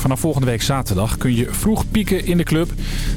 Vanaf volgende week zaterdag kun je vroeg pieken in de club.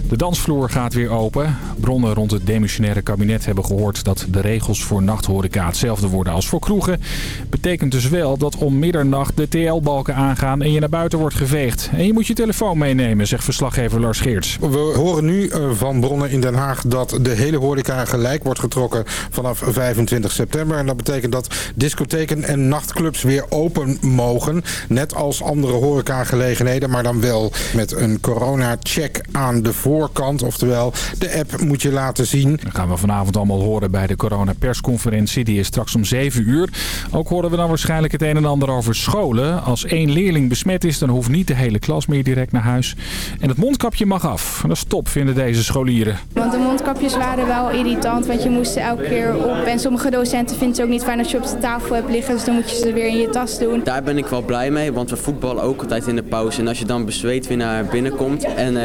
De dansvloer gaat weer open. Bronnen rond het demissionaire kabinet hebben gehoord dat de regels voor nachthoreca hetzelfde worden als voor kroegen. Betekent dus wel dat om middernacht de TL-balken aangaan en je naar buiten wordt geveegd. En je moet je telefoon meenemen, zegt verslaggever Lars Geerts. We horen nu eh, van bronnen in Den Haag dat de hele horeca gelijk wordt getrokken vanaf 25 september. En dat betekent dat discotheken en nachtclubs weer open mogen. Net als andere horecagelegenheden maar dan wel met een corona-check aan de voorkant. Oftewel, de app moet je laten zien. Dat gaan we vanavond allemaal horen bij de corona-persconferentie. Die is straks om 7 uur. Ook horen we dan waarschijnlijk het een en ander over scholen. Als één leerling besmet is, dan hoeft niet de hele klas meer direct naar huis. En het mondkapje mag af. Dat is top, vinden deze scholieren. Want de mondkapjes waren wel irritant, want je moest ze elke keer op. En sommige docenten vinden het ook niet fijn als je op de tafel hebt liggen. Dus dan moet je ze weer in je tas doen. Daar ben ik wel blij mee, want we voetballen ook altijd in de pauze. En als je dan bezweet weer naar binnen komt. En uh,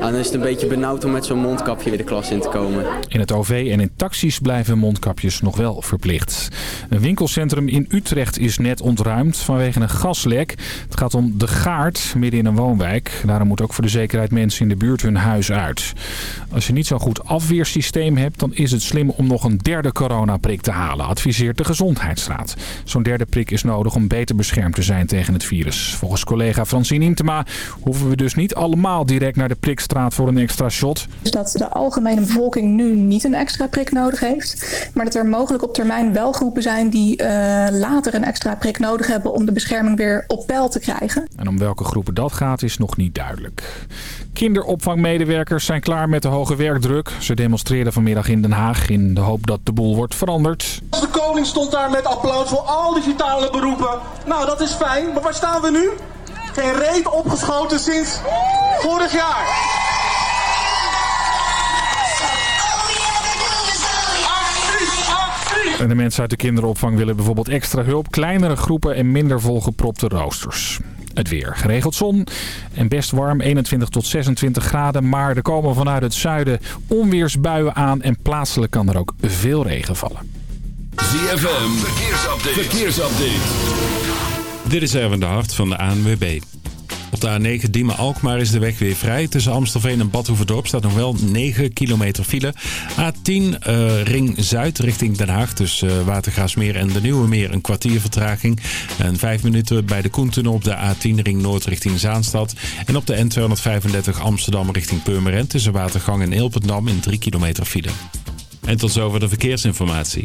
dan is het een beetje benauwd om met zo'n mondkapje weer de klas in te komen. In het OV en in taxis blijven mondkapjes nog wel verplicht. Een winkelcentrum in Utrecht is net ontruimd vanwege een gaslek. Het gaat om De Gaard, midden in een woonwijk. Daarom moet ook voor de zekerheid mensen in de buurt hun huis uit. Als je niet zo'n goed afweersysteem hebt, dan is het slim om nog een derde coronaprik te halen, adviseert de Gezondheidsraad. Zo'n derde prik is nodig om beter beschermd te zijn tegen het virus. Volgens collega Francine Intema hoeven we dus niet allemaal direct naar de prikstraat voor een extra shot. Dus dat de algemene bevolking nu niet een extra prik nodig heeft. Maar dat er mogelijk op termijn wel groepen zijn die uh, later een extra prik nodig hebben om de bescherming weer op peil te krijgen. En om welke groepen dat gaat is nog niet duidelijk. Kinderopvangmedewerkers zijn klaar met de hoge werkdruk. Ze demonstreerden vanmiddag in Den Haag in de hoop dat de boel wordt veranderd. De koning stond daar met applaus voor al die vitale beroepen. Nou, dat is fijn. Maar waar staan we nu? Geen reet opgeschoten sinds vorig jaar. En de mensen uit de kinderopvang willen bijvoorbeeld extra hulp, kleinere groepen en minder volgepropte roosters. Het weer. Geregeld zon en best warm, 21 tot 26 graden. Maar er komen vanuit het zuiden onweersbuien aan en plaatselijk kan er ook veel regen vallen. ZFM, verkeersupdate. verkeersupdate. Dit is Erwin de Hart van de ANWB. Op de A9 Diemen-Alkmaar is de weg weer vrij. Tussen Amstelveen en Badhoevedorp staat nog wel 9 kilometer file. A10 uh, Ring Zuid richting Den Haag. Tussen uh, Watergaasmeer en de Nieuwe Meer een kwartier vertraging. En 5 minuten bij de Koentunnel op de A10 Ring Noord richting Zaanstad. En op de N235 Amsterdam richting Purmerend. Tussen Watergang en Ilpendam in 3 kilometer file. En tot zover de verkeersinformatie.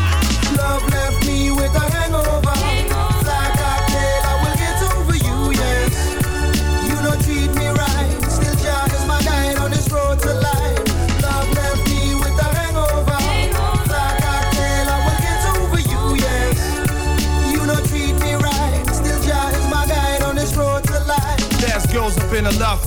girls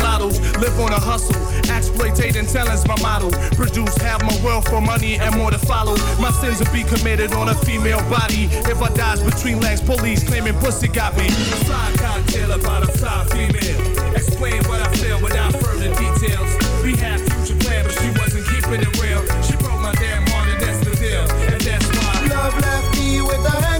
lotto. Live on a hustle, exploiting talents, my model. Produce, have my wealth for money and more to follow. My sins will be committed on a female body. If I dies between legs, police claiming pussy got me. Side cocktail about a fly female. Explain what I feel without further details. We had future plans, but she wasn't keeping it real. She broke my damn heart, and that's the deal, and that's why love left me with a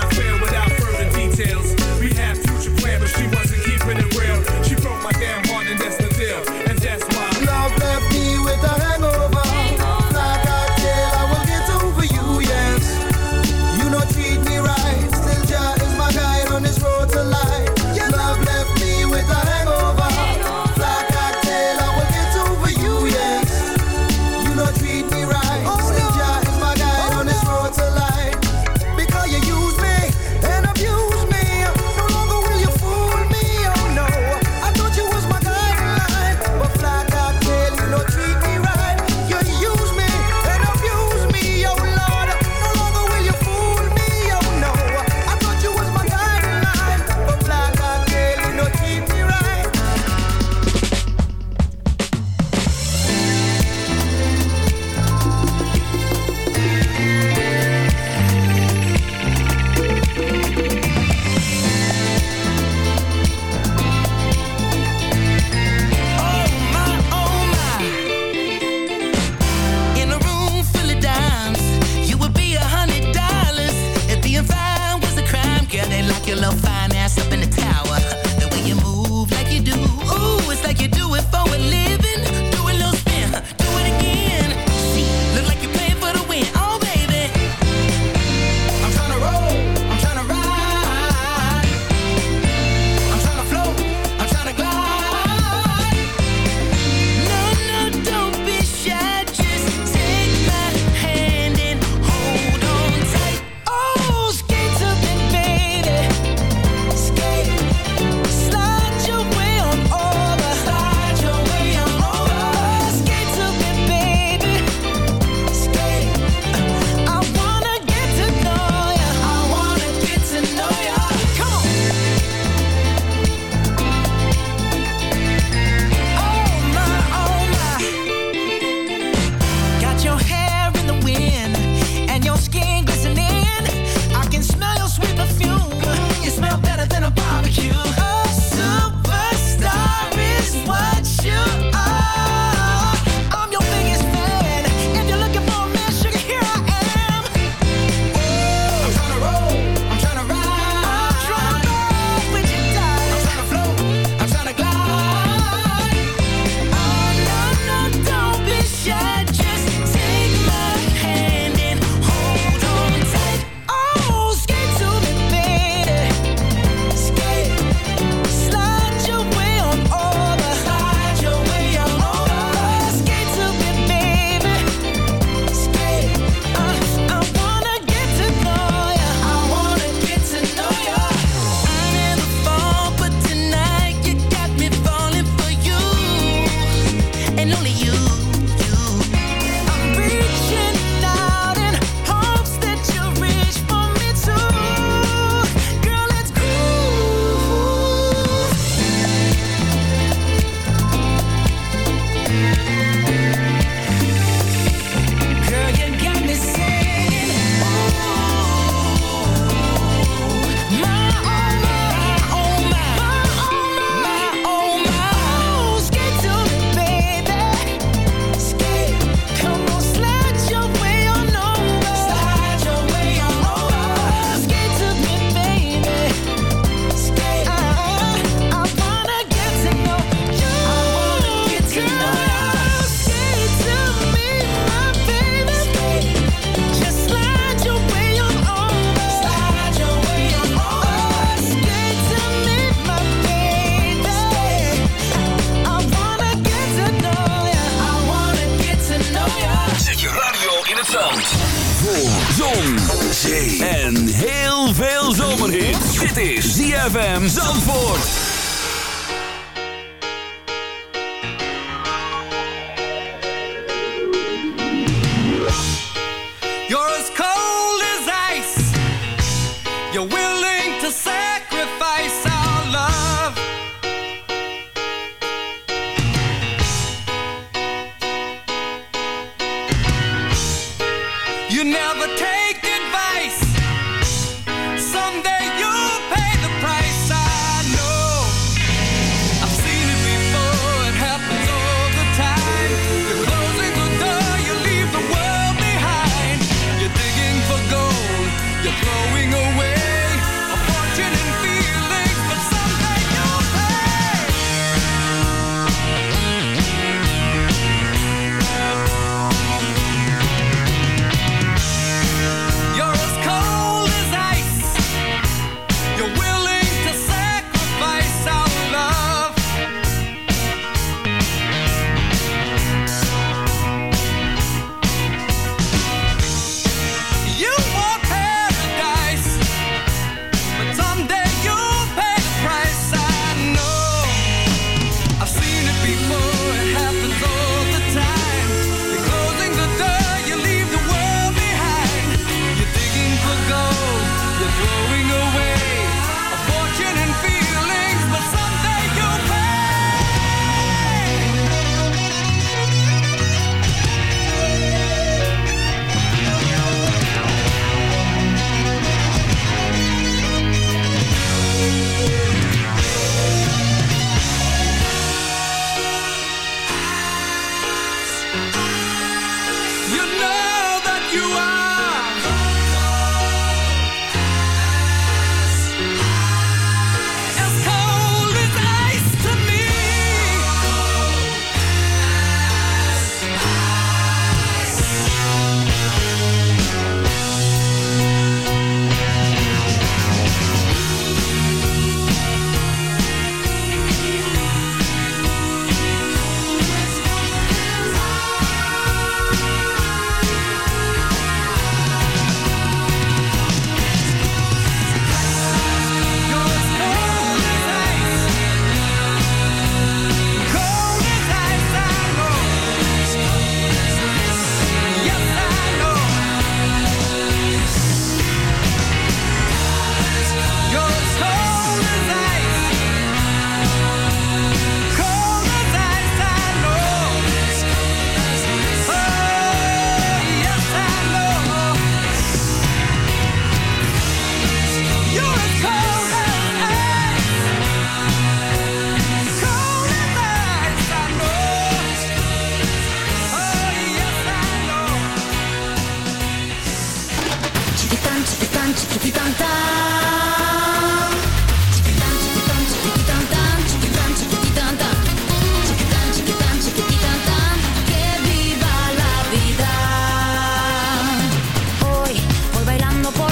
ZFM Zandvoort.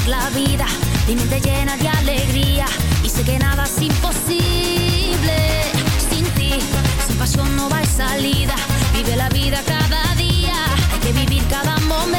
la vida, mi mente llena de alegría y sé que nada es imposible. Sin ti, sin pasión no va salida, vive la vida cada día, hay que vivir cada momento.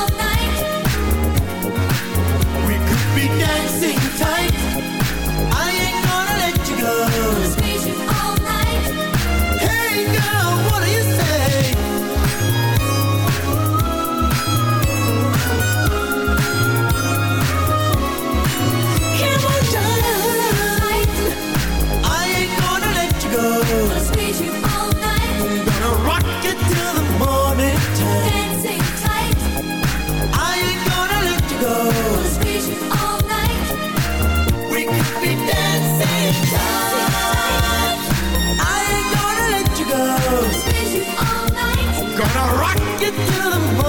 dancing tight. Till the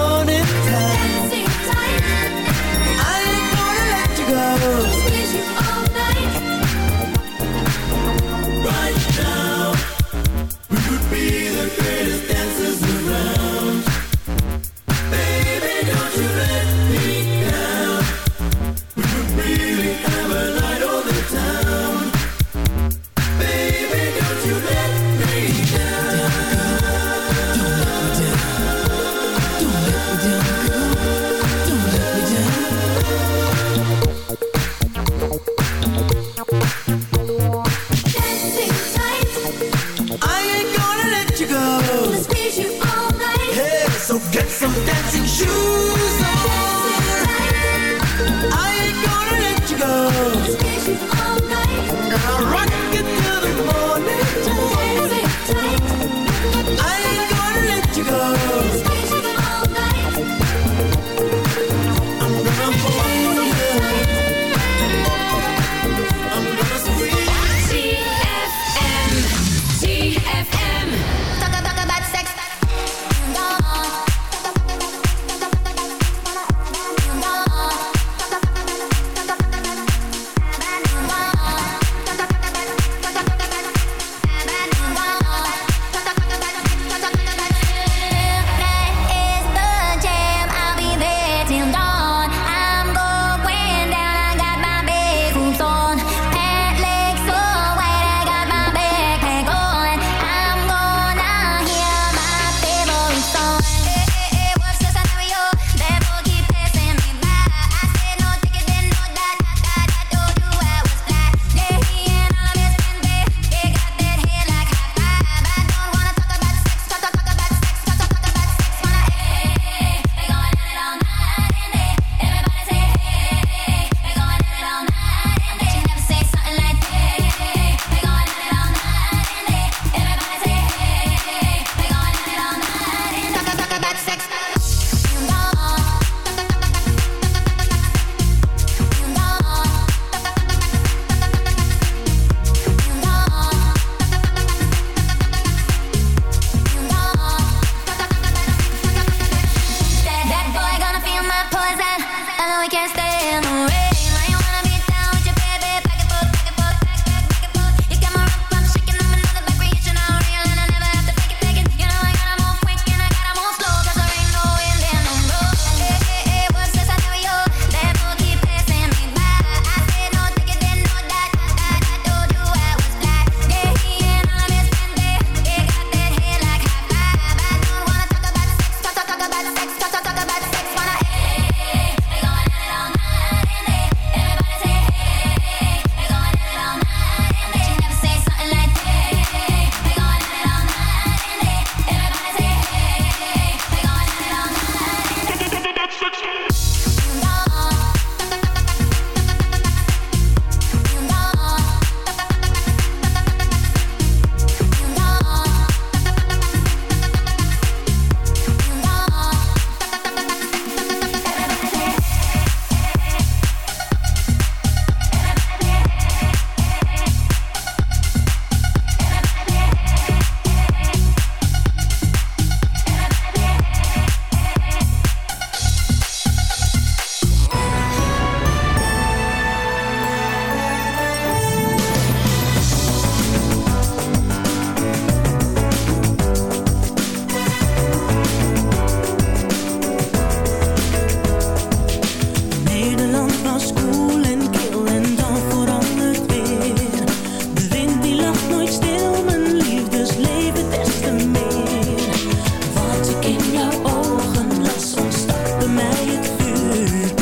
I je kuurt.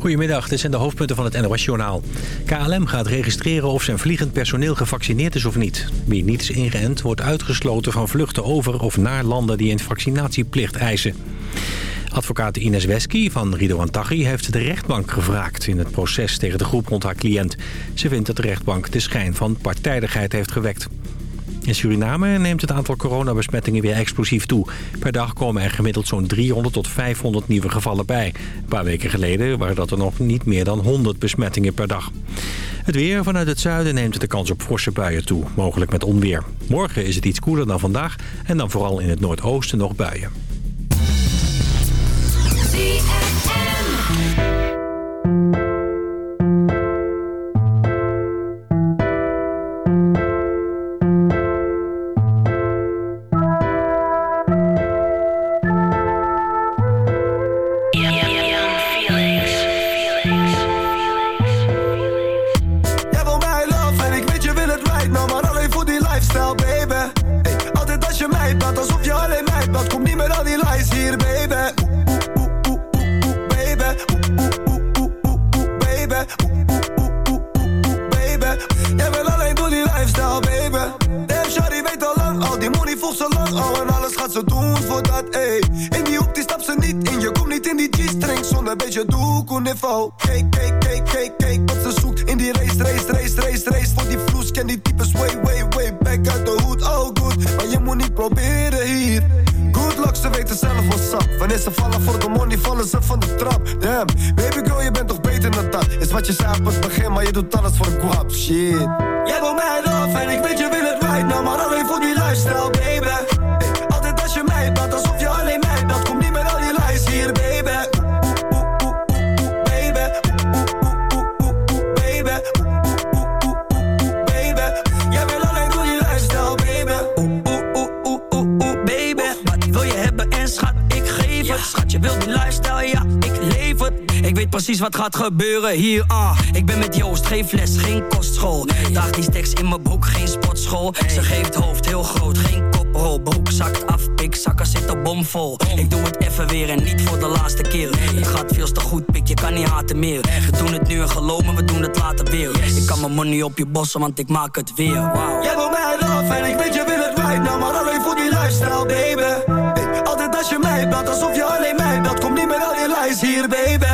Goedemiddag, dit zijn de hoofdpunten van het NOS-journaal. KLM gaat registreren of zijn vliegend personeel gevaccineerd is of niet. Wie niet is ingeënt wordt uitgesloten van vluchten over of naar landen die een vaccinatieplicht eisen. Advocaat Ines Wesky van Rido Taghi heeft de rechtbank gevraagd... in het proces tegen de groep rond haar cliënt. Ze vindt dat de rechtbank de schijn van partijdigheid heeft gewekt. In Suriname neemt het aantal coronabesmettingen weer explosief toe. Per dag komen er gemiddeld zo'n 300 tot 500 nieuwe gevallen bij. Een paar weken geleden waren dat er nog niet meer dan 100 besmettingen per dag. Het weer vanuit het zuiden neemt de kans op forse buien toe, mogelijk met onweer. Morgen is het iets koeler dan vandaag en dan vooral in het noordoosten nog buien. Niveau Kijk, kijk, kijk, kijk, kijk wat ze zoekt In die race, race, race, race, race. Voor die vloes ken die types way, way, way back uit de hoed. Oh good, maar je moet niet proberen hier. Good luck, ze weten zelf what's up Wanneer ze vallen voor de money, vallen ze van de trap. Damn, baby girl, je bent toch beter dan dat. Is wat je zei op het begin, maar je doet alles voor guap Shit gaat gebeuren hier, ah. Ik ben met Joost, geen fles, geen kostschool. Daag die stacks in mijn broek, geen sportschool. Ze geeft hoofd heel groot, geen koprol. Broek zakt af, pikzakken zitten bomvol. Ik doe het even weer en niet voor de laatste keer. Het gaat veel te goed, pik, je kan niet haten meer. We doen het nu en geloof me, we doen het later weer. Ik kan mijn money op je bossen, want ik maak het weer. Wow. Jij wil mij love en ik weet je wil het right now, maar alleen voor die lifestyle, baby. Altijd als je mij belt, alsof je alleen mij belt. Kom niet met al die lies hier. Baby.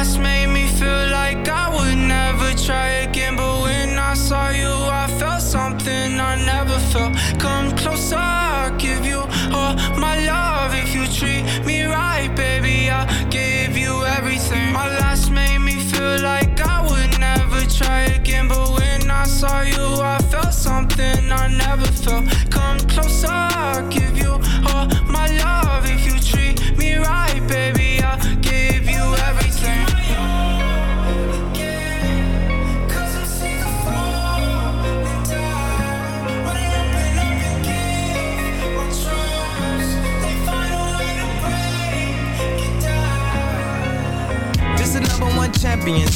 One.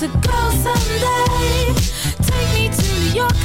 To go someday. Take me to New York,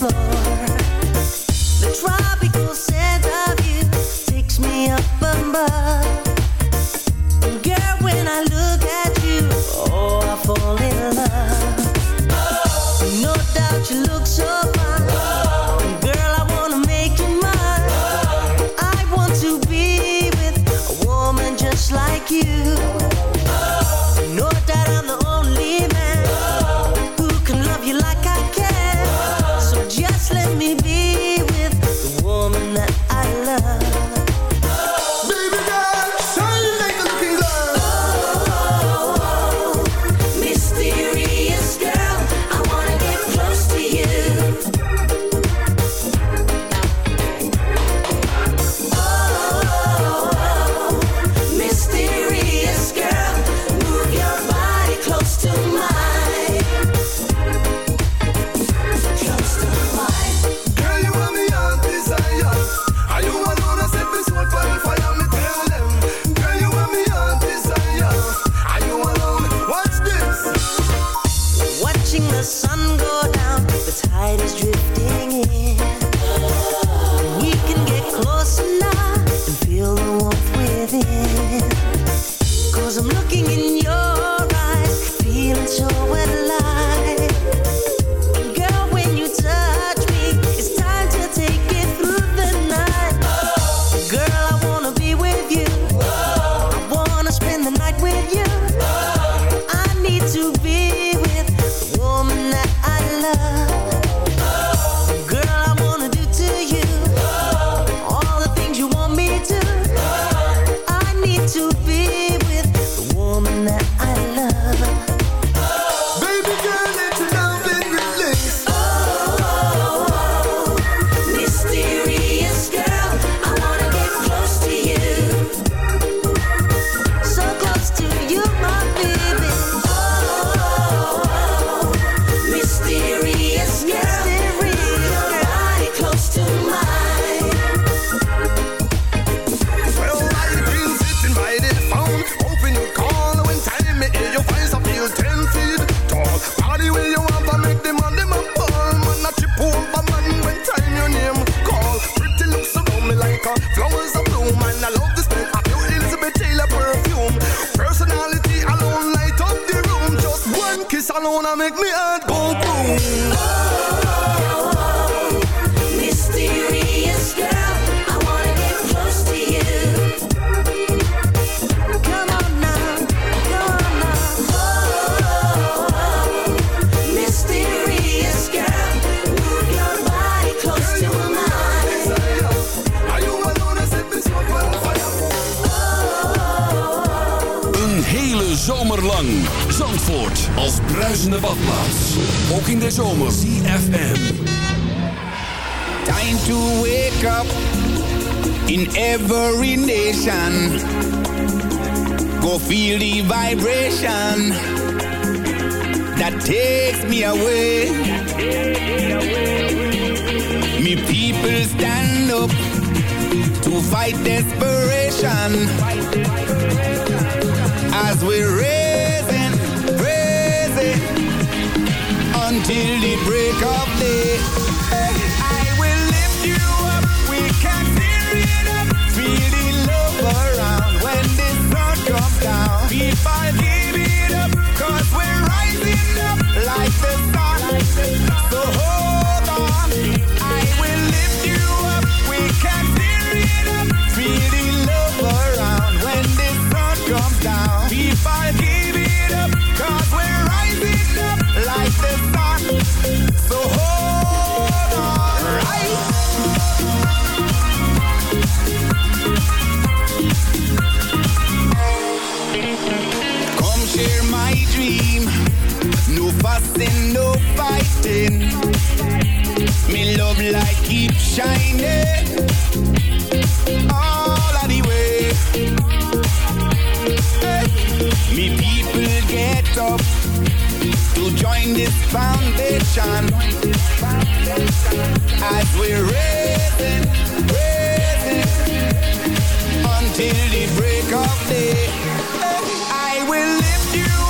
floor that takes me away. Me people stand up to fight desperation as we're raising, raising until the break of day. Light keep shining all of the way. Hey. Me people get up to join this foundation as we're raising, raising until the break of day. I will lift you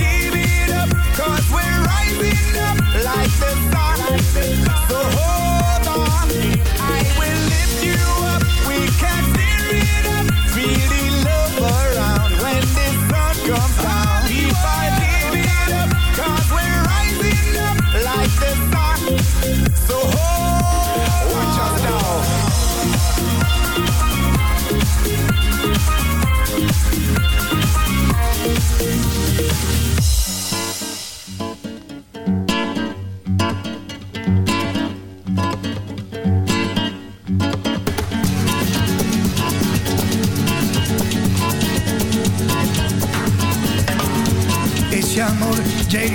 like this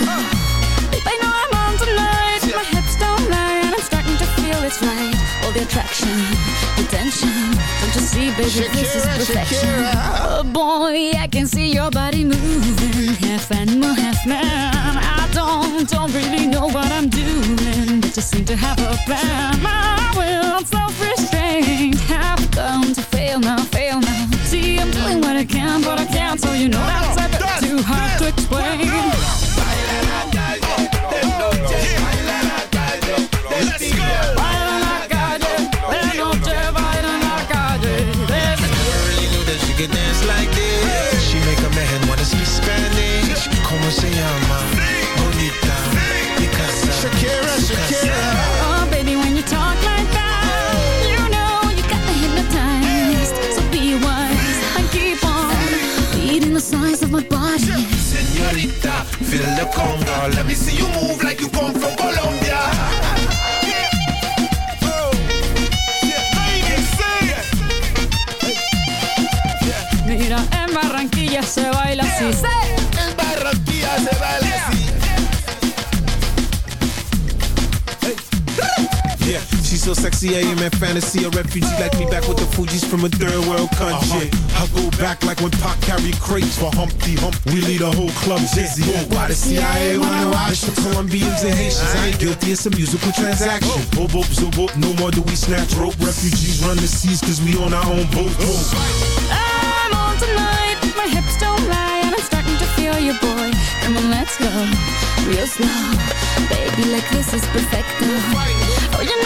it's I know I'm on tonight, my hips don't lie, and I'm starting to feel it's right. All the attraction, the tension. Don't you see, baby, this is perfection. Shakira. Oh boy, I can see your body moving, half animal, half man. I don't, don't really know what I'm doing, but just seem to have a plan. My will, self-restraint, have come to fail now, fail now. See, I'm doing what I can, but I can't, so you know that's a bit too hard to feel the conga. Let me see you move like you come from Colombia. Oh. Mira, en Barranquilla se baila así. Yeah, she's so sexy, I am in fantasy. A refugee like me back with the Fugees from a third world country. I go back like when Pac carried crates for Humpty Hump. We lead a whole club dizzy. Why the CIA wanna watch the Colombians and Haitians? I ain't guilty, it's a musical transaction. Boop, boop, zo, boop, no more do we snatch rope. Refugees run the seas cause we on our own boat. I'm on tonight, my hips don't lie, and I'm starting to feel you, boy. Come on, let's go real slow, baby. Like this is perfect. Oh, you know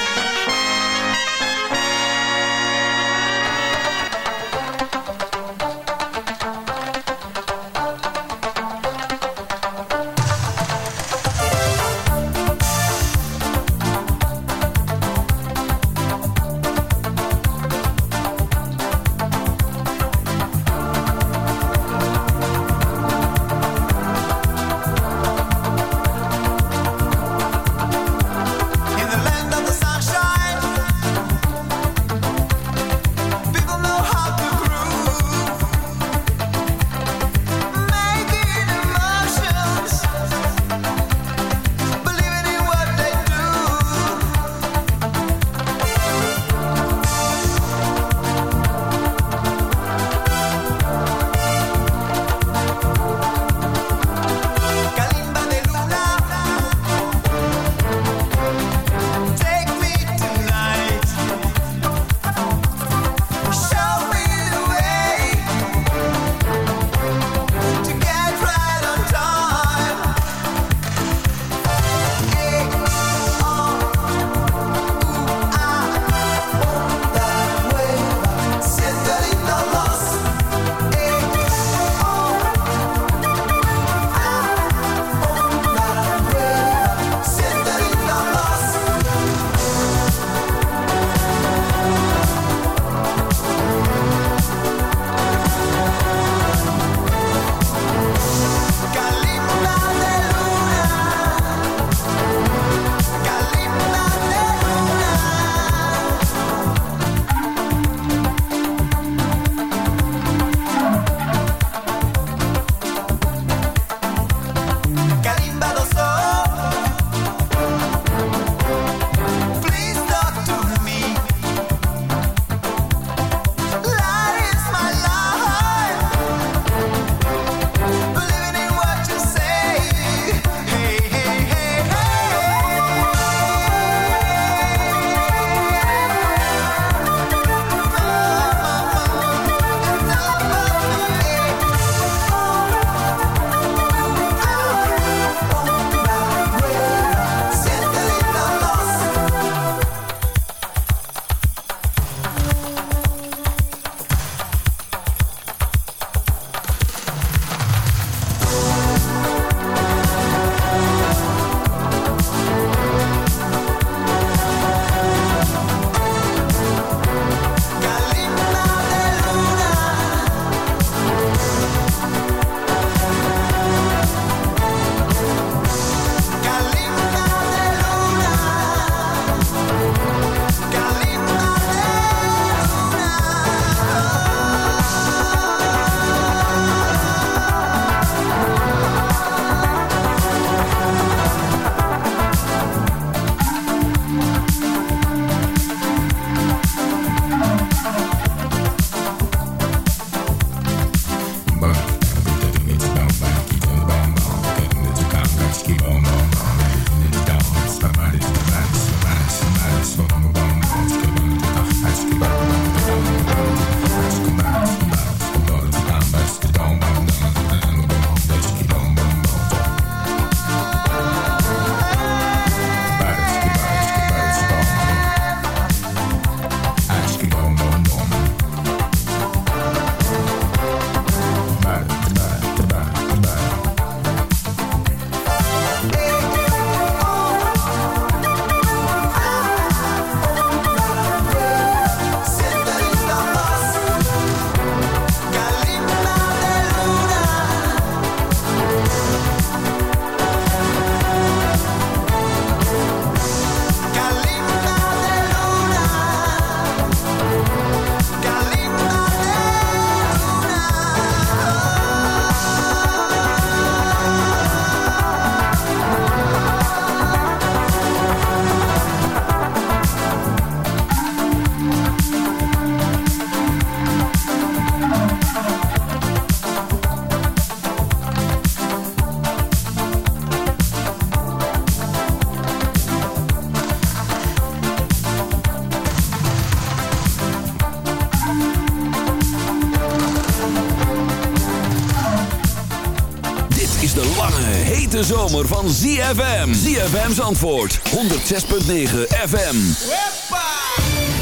van ZFM. ZFM's antwoord. 106.9 FM. 1,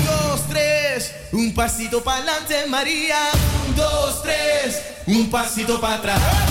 2, 3. Un pasito pa'lante, María. 1, 2, 3. Un pasito para atrás.